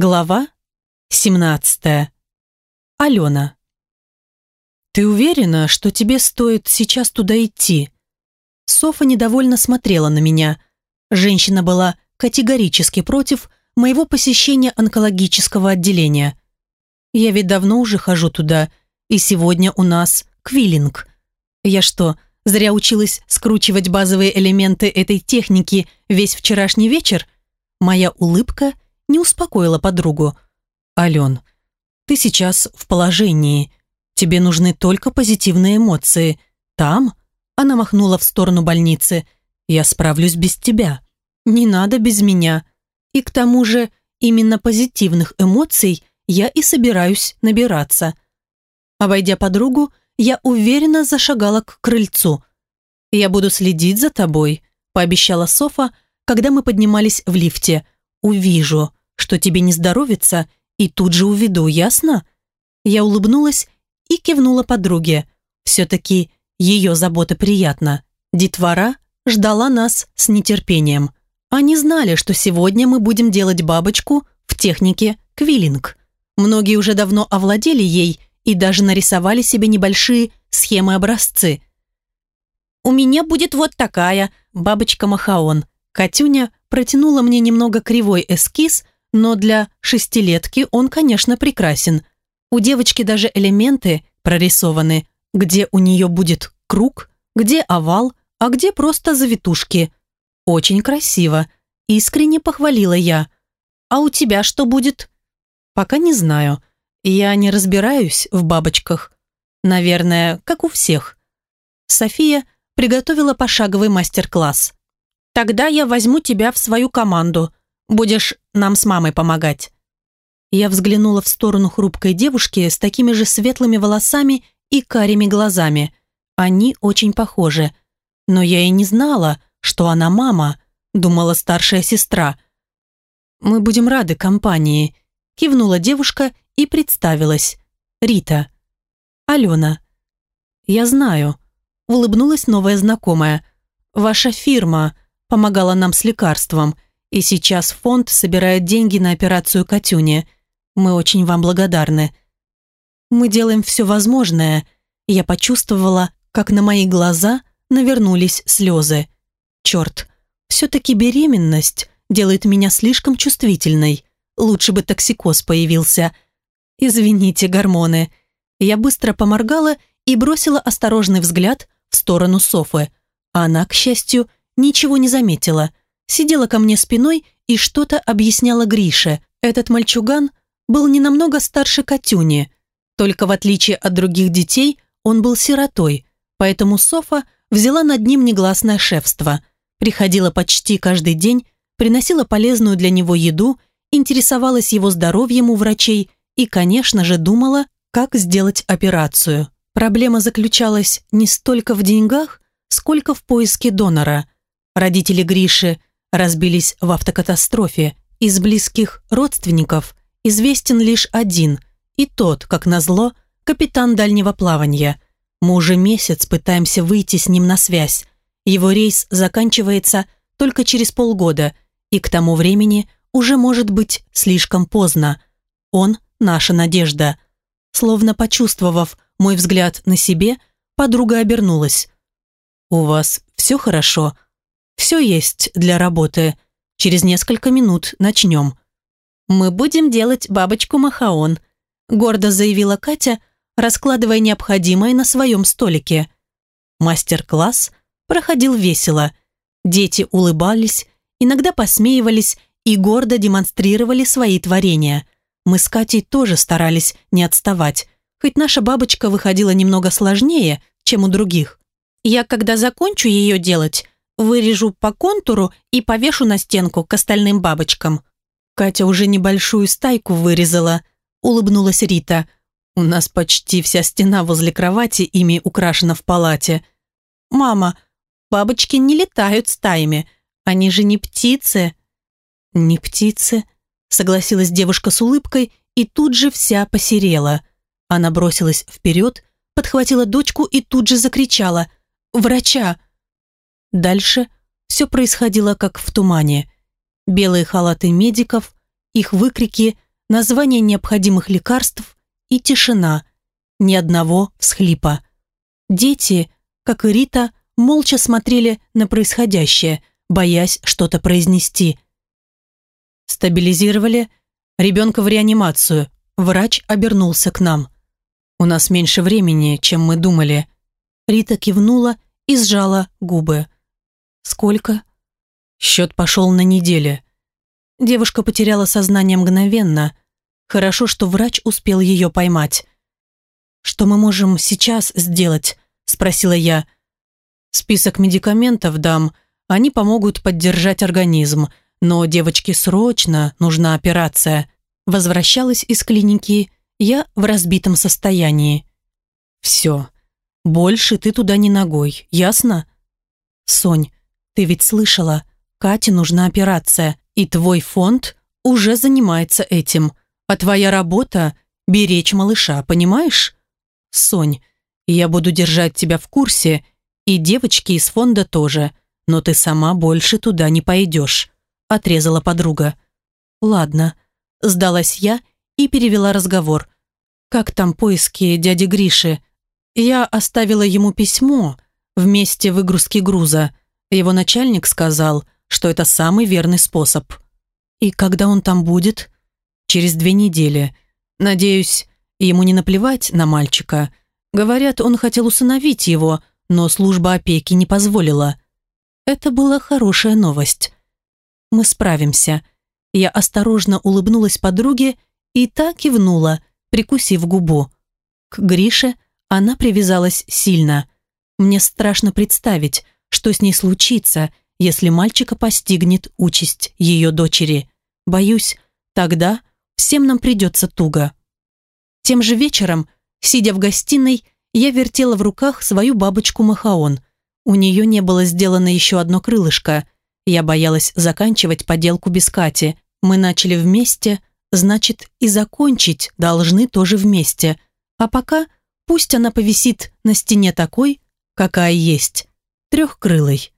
Глава 17. Алена. «Ты уверена, что тебе стоит сейчас туда идти?» Софа недовольно смотрела на меня. Женщина была категорически против моего посещения онкологического отделения. Я ведь давно уже хожу туда, и сегодня у нас квиллинг. Я что, зря училась скручивать базовые элементы этой техники весь вчерашний вечер? Моя улыбка – не успокоила подругу. «Ален, ты сейчас в положении. Тебе нужны только позитивные эмоции. Там...» Она махнула в сторону больницы. «Я справлюсь без тебя. Не надо без меня. И к тому же именно позитивных эмоций я и собираюсь набираться». Обойдя подругу, я уверенно зашагала к крыльцу. «Я буду следить за тобой», – пообещала Софа, когда мы поднимались в лифте. «Увижу, что тебе не здоровится, и тут же уведу, ясно?» Я улыбнулась и кивнула подруге. Все-таки ее забота приятна. Детвора ждала нас с нетерпением. Они знали, что сегодня мы будем делать бабочку в технике квиллинг. Многие уже давно овладели ей и даже нарисовали себе небольшие схемы-образцы. «У меня будет вот такая бабочка Махаон». Катюня протянула мне немного кривой эскиз – но для шестилетки он, конечно, прекрасен. У девочки даже элементы прорисованы, где у нее будет круг, где овал, а где просто завитушки. Очень красиво. Искренне похвалила я. А у тебя что будет? Пока не знаю. Я не разбираюсь в бабочках. Наверное, как у всех. София приготовила пошаговый мастер-класс. Тогда я возьму тебя в свою команду. Будешь нам с мамой помогать». Я взглянула в сторону хрупкой девушки с такими же светлыми волосами и карими глазами. Они очень похожи. Но я и не знала, что она мама, думала старшая сестра. «Мы будем рады компании», – кивнула девушка и представилась. «Рита». «Алена». «Я знаю», – улыбнулась новая знакомая. «Ваша фирма помогала нам с лекарством», – и сейчас фонд собирает деньги на операцию Катюни. Мы очень вам благодарны. Мы делаем все возможное. Я почувствовала, как на мои глаза навернулись слезы. Черт, все-таки беременность делает меня слишком чувствительной. Лучше бы токсикоз появился. Извините, гормоны. Я быстро поморгала и бросила осторожный взгляд в сторону Софы. Она, к счастью, ничего не заметила – сидела ко мне спиной и что-то объясняла Грише. Этот мальчуган был не намного старше Катюни, только в отличие от других детей он был сиротой, поэтому Софа взяла над ним негласное шефство. Приходила почти каждый день, приносила полезную для него еду, интересовалась его здоровьем у врачей и, конечно же, думала, как сделать операцию. Проблема заключалась не столько в деньгах, сколько в поиске донора. Родители Гриши разбились в автокатастрофе. Из близких родственников известен лишь один, и тот, как назло, капитан дальнего плавания. Мы уже месяц пытаемся выйти с ним на связь. Его рейс заканчивается только через полгода, и к тому времени уже может быть слишком поздно. Он – наша надежда. Словно почувствовав мой взгляд на себе, подруга обернулась. «У вас все хорошо?» Все есть для работы. Через несколько минут начнем. Мы будем делать бабочку Махаон, гордо заявила Катя, раскладывая необходимое на своем столике. Мастер-класс проходил весело. Дети улыбались, иногда посмеивались и гордо демонстрировали свои творения. Мы с Катей тоже старались не отставать, хоть наша бабочка выходила немного сложнее, чем у других. Я, когда закончу ее делать, Вырежу по контуру и повешу на стенку к остальным бабочкам. Катя уже небольшую стайку вырезала, улыбнулась Рита. У нас почти вся стена возле кровати ими украшена в палате. Мама, бабочки не летают стаями, они же не птицы. Не птицы, согласилась девушка с улыбкой и тут же вся посерела. Она бросилась вперед, подхватила дочку и тут же закричала «Врача!» Дальше все происходило как в тумане. Белые халаты медиков, их выкрики, название необходимых лекарств и тишина. Ни одного всхлипа. Дети, как и Рита, молча смотрели на происходящее, боясь что-то произнести. Стабилизировали. Ребенка в реанимацию. Врач обернулся к нам. «У нас меньше времени, чем мы думали». Рита кивнула и сжала губы. «Сколько?» Счет пошел на неделю. Девушка потеряла сознание мгновенно. Хорошо, что врач успел ее поймать. «Что мы можем сейчас сделать?» – спросила я. «Список медикаментов дам. Они помогут поддержать организм. Но девочке срочно нужна операция». Возвращалась из клиники я в разбитом состоянии. «Все. Больше ты туда не ногой, ясно?» «Сонь, ты ведь слышала, Кате нужна операция, и твой фонд уже занимается этим, а твоя работа – беречь малыша, понимаешь? Сонь, я буду держать тебя в курсе, и девочки из фонда тоже, но ты сама больше туда не пойдешь», – отрезала подруга. «Ладно», – сдалась я и перевела разговор. «Как там поиски дяди Гриши?» Я оставила ему письмо вместе выгрузки груза. Его начальник сказал – что это самый верный способ. И когда он там будет? Через две недели. Надеюсь, ему не наплевать на мальчика. Говорят, он хотел усыновить его, но служба опеки не позволила. Это была хорошая новость. Мы справимся. Я осторожно улыбнулась подруге и так кивнула, прикусив губу. К Грише она привязалась сильно. Мне страшно представить, что с ней случится, если мальчика постигнет участь ее дочери. Боюсь, тогда всем нам придется туго. Тем же вечером, сидя в гостиной, я вертела в руках свою бабочку Махаон. У нее не было сделано еще одно крылышко. Я боялась заканчивать поделку без Кати. Мы начали вместе, значит, и закончить должны тоже вместе. А пока пусть она повисит на стене такой, какая есть, трехкрылой.